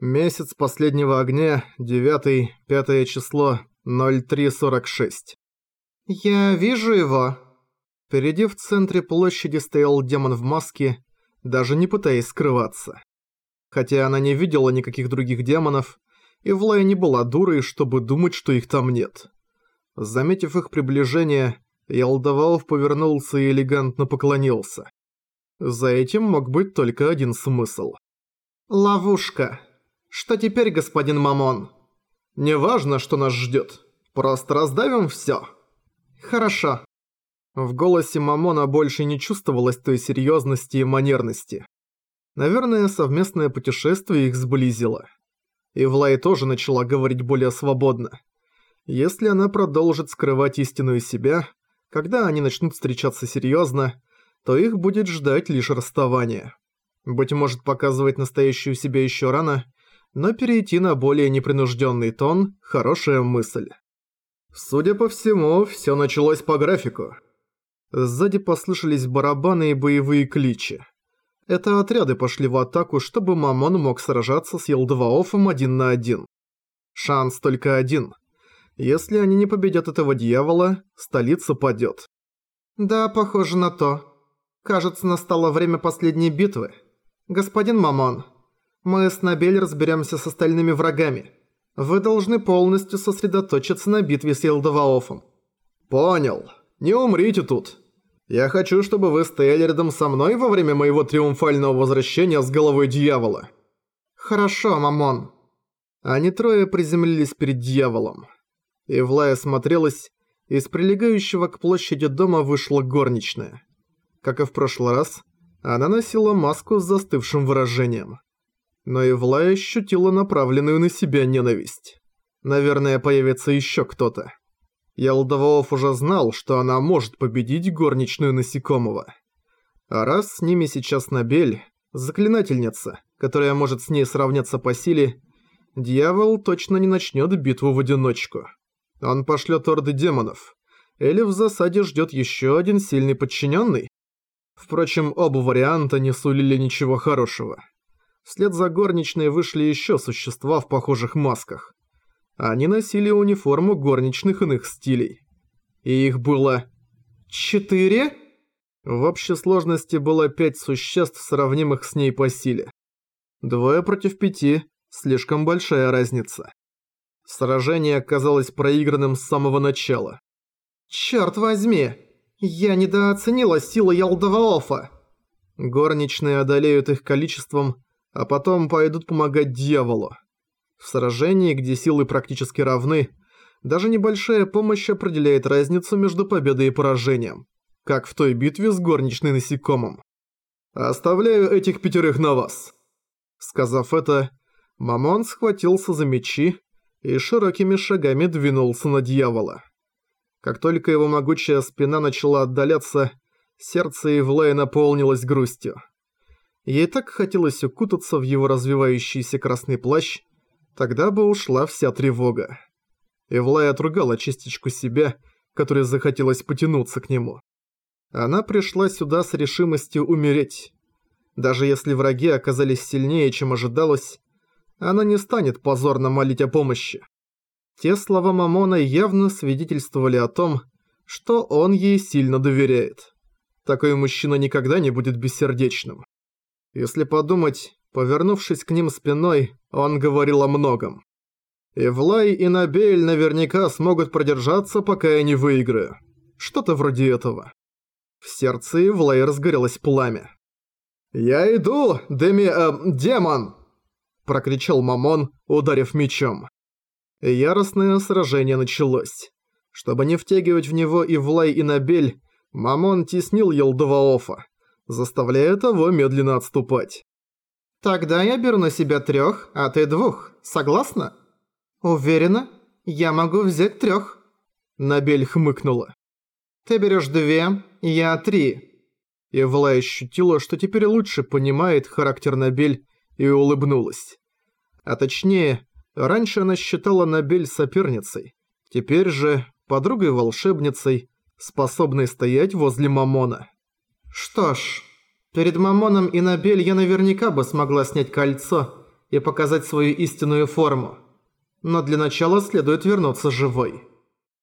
Месяц последнего огня, 9 5 число, 0346. «Я вижу его». Впереди в центре площади стоял демон в маске, даже не пытаясь скрываться. Хотя она не видела никаких других демонов, и Влая не была дурой, чтобы думать, что их там нет. Заметив их приближение, Ялдаваов повернулся и элегантно поклонился. За этим мог быть только один смысл. «Ловушка. Что теперь, господин Мамон?» «Неважно, что нас ждет. Просто раздавим все. «Хорошо». В голосе Мамона больше не чувствовалось той серьезности и манерности. Наверное, совместное путешествие их сблизило. И Влай тоже начала говорить более свободно. Если она продолжит скрывать истинную себя, когда они начнут встречаться серьезно, то их будет ждать лишь расставание. Быть может, показывать настоящую себя еще рано, но перейти на более непринужденный тон – хорошая мысль. Судя по всему, все началось по графику. Сзади послышались барабаны и боевые кличи. Это отряды пошли в атаку, чтобы Мамон мог сражаться с Елдваофом один на один. Шанс только один. Если они не победят этого дьявола, столица падет. Да, похоже на то. Кажется, настало время последней битвы. Господин Мамон, мы с Набель разберемся с остальными врагами. Вы должны полностью сосредоточиться на битве с Елдоваофом. Понял. Не умрите тут. Я хочу, чтобы вы стояли рядом со мной во время моего триумфального возвращения с головой дьявола. Хорошо, Мамон. Они трое приземлились перед дьяволом. Ивлая смотрелась, из прилегающего к площади дома вышла горничная. Как и в прошлый раз, она носила маску с застывшим выражением. Но Ивлая ощутила направленную на себя ненависть. Наверное, появится еще кто-то. Ялдоволов уже знал, что она может победить горничную насекомого. А раз с ними сейчас Набель, заклинательница, которая может с ней сравняться по силе, дьявол точно не начнет битву в одиночку. Он пошлет орды демонов. Или в засаде ждет еще один сильный подчиненный? Впрочем, оба варианта не сулили ничего хорошего. Вслед за горничной вышли еще существа в похожих масках. Они носили униформу горничных иных стилей. И их было... Четыре? В общей сложности было пять существ, сравнимых с ней по силе. Двое против пяти – слишком большая разница. Сражение оказалось проигранным с самого начала. «Чёрт возьми! Я недооценила силы Ялдаваофа!» Горничные одолеют их количеством, а потом пойдут помогать дьяволу. В сражении, где силы практически равны, даже небольшая помощь определяет разницу между победой и поражением, как в той битве с горничной насекомым. «Оставляю этих пятерых на вас!» Сказав это, Мамон схватился за мечи и широкими шагами двинулся на дьявола. Как только его могучая спина начала отдаляться, сердце Ивлая наполнилось грустью. Ей так хотелось укутаться в его развивающийся красный плащ, тогда бы ушла вся тревога. Ивлай отругала частичку себя, которой захотелось потянуться к нему. Она пришла сюда с решимостью умереть. Даже если враги оказались сильнее, чем ожидалось, она не станет позорно молить о помощи. Те слова Мамона явно свидетельствовали о том, что он ей сильно доверяет. Такой мужчина никогда не будет бессердечным. Если подумать, повернувшись к ним спиной, он говорил о многом. Ивлай и Набель наверняка смогут продержаться, пока я не выиграю. Что-то вроде этого. В сердце Ивлай разгорелось пламя. «Я иду, Деми... Э, демон!» прокричал Мамон, ударив мечом. Яростное сражение началось. Чтобы не втягивать в него и Влай, и Набель, Мамон теснил Елдоваофа, заставляя того медленно отступать. «Тогда я беру на себя трёх, а ты двух. Согласна?» «Уверена? Я могу взять трёх». Набель хмыкнула. «Ты берёшь две, я три». И Влай ощутила, что теперь лучше понимает характер Набель и улыбнулась. А точнее, раньше она считала Набель соперницей, теперь же подругой-волшебницей, способной стоять возле Мамона. Что ж, перед Мамоном и Набель я наверняка бы смогла снять кольцо, и показать свою истинную форму. Но для начала следует вернуться живой.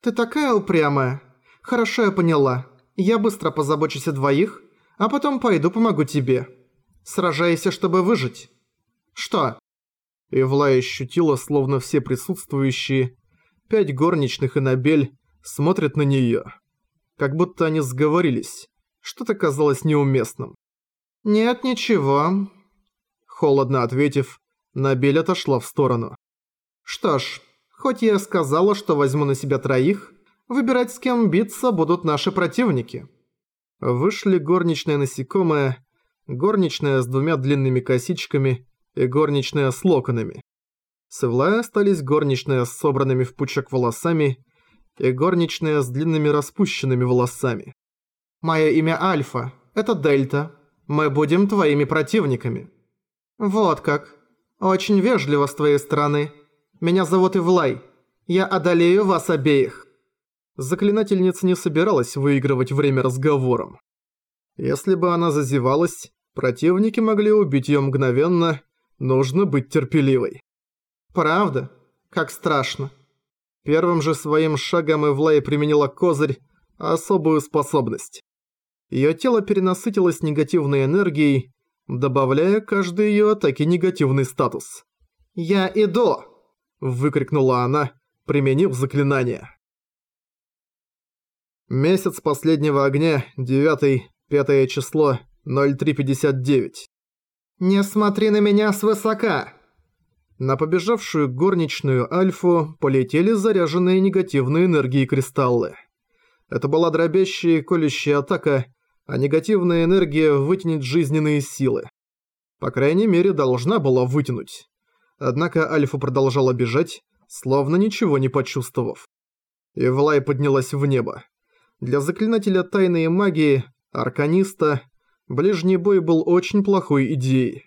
Ты такая упрямая. Хорошо, я поняла. Я быстро позабочусь о двоих, а потом пойду помогу тебе. Сражайся, чтобы выжить. Что? Ивлая ощутила, словно все присутствующие, пять горничных и Набель, смотрят на неё. Как будто они сговорились. Что-то казалось неуместным. «Нет, ничего», — холодно ответив, Набель отошла в сторону. «Что ж, хоть я сказала, что возьму на себя троих, выбирать с кем биться будут наши противники». Вышли горничная насекомая, горничная с двумя длинными косичками и горничная с локонами. С Ивлай остались горничная с собранными в пучок волосами и горничная с длинными распущенными волосами. «Мое имя Альфа, это Дельта. Мы будем твоими противниками». «Вот как. Очень вежливо с твоей стороны. Меня зовут Ивлай. Я одолею вас обеих». Заклинательница не собиралась выигрывать время разговором. Если бы она зазевалась, противники могли убить её мгновенно, нужно быть терпеливой. «Правда? Как страшно». Первым же своим шагом Эвлай применила козырь, особую способность. Её тело перенасытилось негативной энергией, добавляя каждой её атаке негативный статус. «Я иду!» – выкрикнула она, применив заклинание. Месяц последнего огня, 9 пятое число, 0359. «Не смотри на меня свысока!» На побежавшую горничную Альфу полетели заряженные негативной энергией кристаллы. Это была дробящая и колющая атака, а негативная энергия вытянет жизненные силы. По крайней мере, должна была вытянуть. Однако Альфа продолжала бежать, словно ничего не почувствовав. Ивлай поднялась в небо. Для заклинателя тайной магии, арканиста, ближний бой был очень плохой идеей.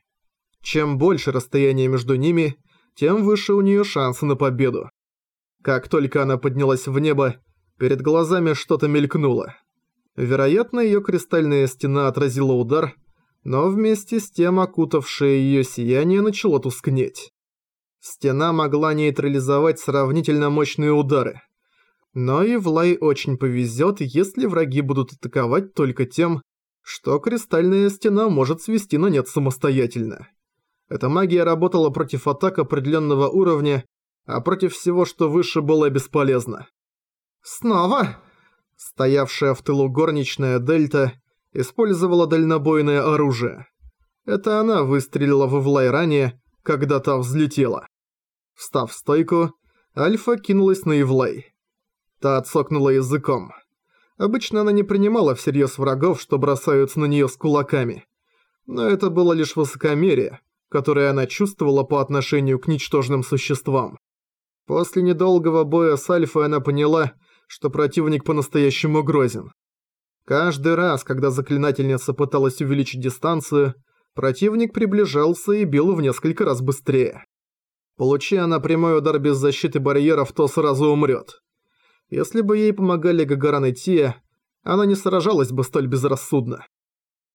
Чем больше расстояние между ними, тем выше у нее шансы на победу. Как только она поднялась в небо, перед глазами что-то мелькнуло. Вероятно, ее кристальная стена отразила удар, но вместе с тем окутавшее ее сияние начало тускнеть. Стена могла нейтрализовать сравнительно мощные удары. Но и Влай очень повезет, если враги будут атаковать только тем, что кристальная стена может свести на нет самостоятельно. Эта магия работала против атак определенного уровня, а против всего, что выше, было бесполезно. «Снова?» Стоявшая в тылу горничная Дельта использовала дальнобойное оружие. Это она выстрелила в Ивлай ранее, когда та взлетела. Встав в стойку, Альфа кинулась на Ивлай. Та отсокнула языком. Обычно она не принимала всерьез врагов, что бросаются на нее с кулаками. Но это было лишь высокомерие, которое она чувствовала по отношению к ничтожным существам. После недолгого боя с Альфой она поняла, что противник по-настоящему грозен. Каждый раз, когда заклинательница пыталась увеличить дистанцию, противник приближался и бил в несколько раз быстрее. Получи она прямой удар без защиты барьеров, то сразу умрет. Если бы ей помогали Гагаран и Тия, она не сражалась бы столь безрассудно.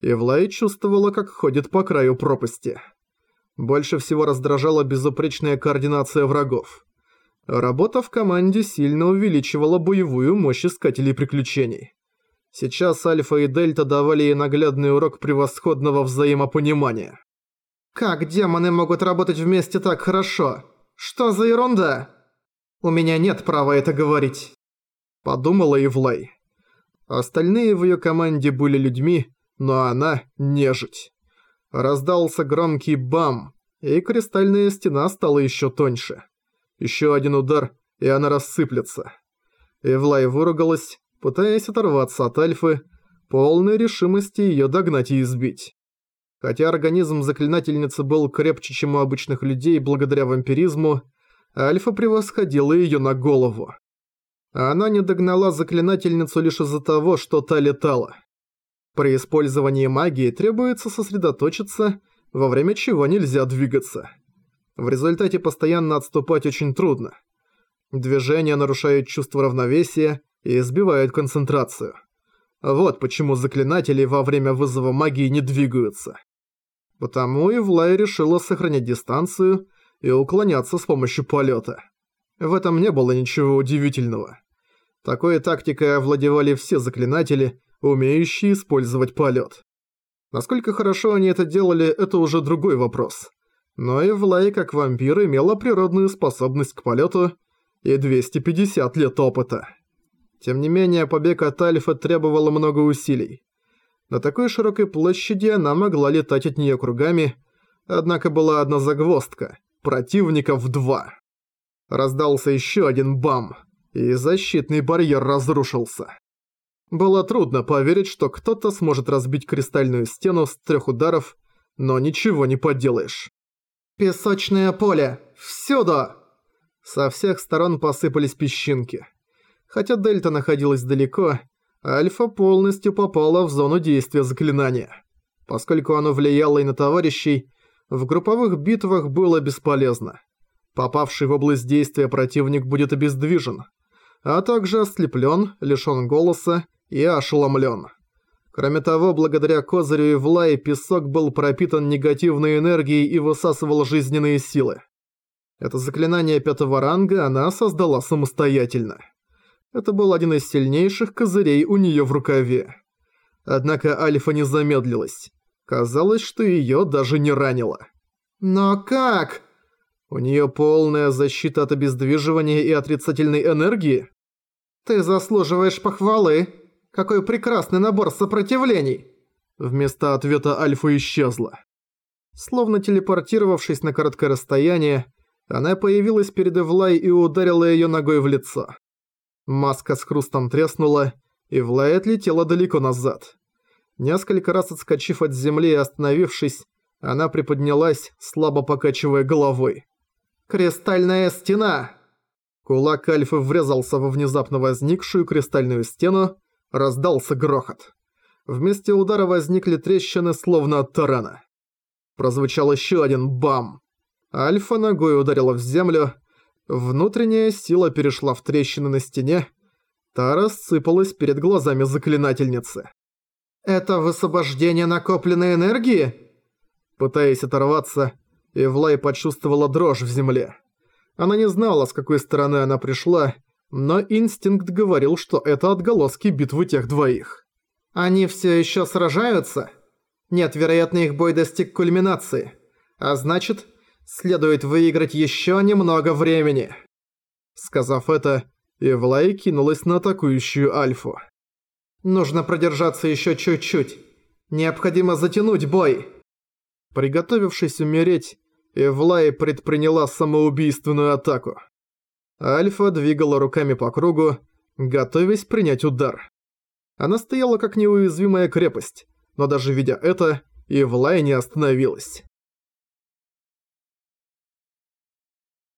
Ивлай чувствовала, как ходит по краю пропасти. Больше всего раздражала безупречная координация врагов. Работа в команде сильно увеличивала боевую мощь искателей приключений. Сейчас Альфа и Дельта давали ей наглядный урок превосходного взаимопонимания. «Как демоны могут работать вместе так хорошо? Что за ерунда? У меня нет права это говорить» подумала Ивлай. Остальные в её команде были людьми, но она – нежить. Раздался громкий бам, и кристальная стена стала ещё тоньше. Ещё один удар, и она рассыплется. Ивлай выругалась, пытаясь оторваться от Альфы, полной решимости её догнать и избить. Хотя организм заклинательницы был крепче, чем у обычных людей благодаря вампиризму, Альфа превосходила её на голову она не догнала заклинательницу лишь из-за того, что та летала. При использовании магии требуется сосредоточиться, во время чего нельзя двигаться. В результате постоянно отступать очень трудно. Движение нарушает чувство равновесия и сбивает концентрацию. Вот почему заклинатели во время вызова магии не двигаются. Потому и Влай решила сохранять дистанцию и уклоняться с помощью полета. В этом не было ничего удивительного. Такой тактикой овладевали все заклинатели, умеющие использовать полет. Насколько хорошо они это делали, это уже другой вопрос. Но и Влай, как вампир, имела природную способность к полету и 250 лет опыта. Тем не менее, побег от Альфа требовал много усилий. На такой широкой площади она могла летать от нее кругами, однако была одна загвоздка – противников два. Раздался еще один бам, и защитный барьер разрушился. Было трудно поверить, что кто-то сможет разбить кристальную стену с трех ударов, но ничего не поделаешь. «Песочное поле! Всюду!» Со всех сторон посыпались песчинки. Хотя Дельта находилась далеко, Альфа полностью попала в зону действия заклинания. Поскольку оно влияло и на товарищей, в групповых битвах было бесполезно. Попавший в область действия противник будет обездвижен, а также ослеплен, лишен голоса и ошеломлен. Кроме того, благодаря Козырю и Влай песок был пропитан негативной энергией и высасывал жизненные силы. Это заклинание пятого ранга она создала самостоятельно. Это был один из сильнейших козырей у нее в рукаве. Однако Альфа не замедлилась. Казалось, что ее даже не ранило. «Но как?» У нее полная защита от обездвиживания и отрицательной энергии? Ты заслуживаешь похвалы. Какой прекрасный набор сопротивлений. Вместо ответа Альфа исчезла. Словно телепортировавшись на короткое расстояние, она появилась перед Эвлай и ударила ее ногой в лицо. Маска с хрустом треснула, и Влай отлетела далеко назад. Несколько раз отскочив от земли и остановившись, она приподнялась, слабо покачивая головой. «Кристальная стена!» Кулак Альфы врезался во внезапно возникшую кристальную стену, раздался грохот. Вместе удара возникли трещины, словно от тарана. Прозвучал еще один бам. Альфа ногой ударила в землю, внутренняя сила перешла в трещины на стене, та рассыпалась перед глазами заклинательницы. «Это высвобождение накопленной энергии?» Пытаясь оторваться, Эвлай почувствовала дрожь в земле. Она не знала, с какой стороны она пришла, но инстинкт говорил, что это отголоски битвы тех двоих. «Они все еще сражаются?» «Нет, вероятно, их бой достиг кульминации. А значит, следует выиграть еще немного времени». Сказав это, Эвлай кинулась на атакующую Альфу. «Нужно продержаться еще чуть-чуть. Необходимо затянуть бой». Приготовившись умереть, Эвлай предприняла самоубийственную атаку. Альфа двигала руками по кругу, готовясь принять удар. Она стояла как неуязвимая крепость, но даже видя это, Эвлай не остановилась.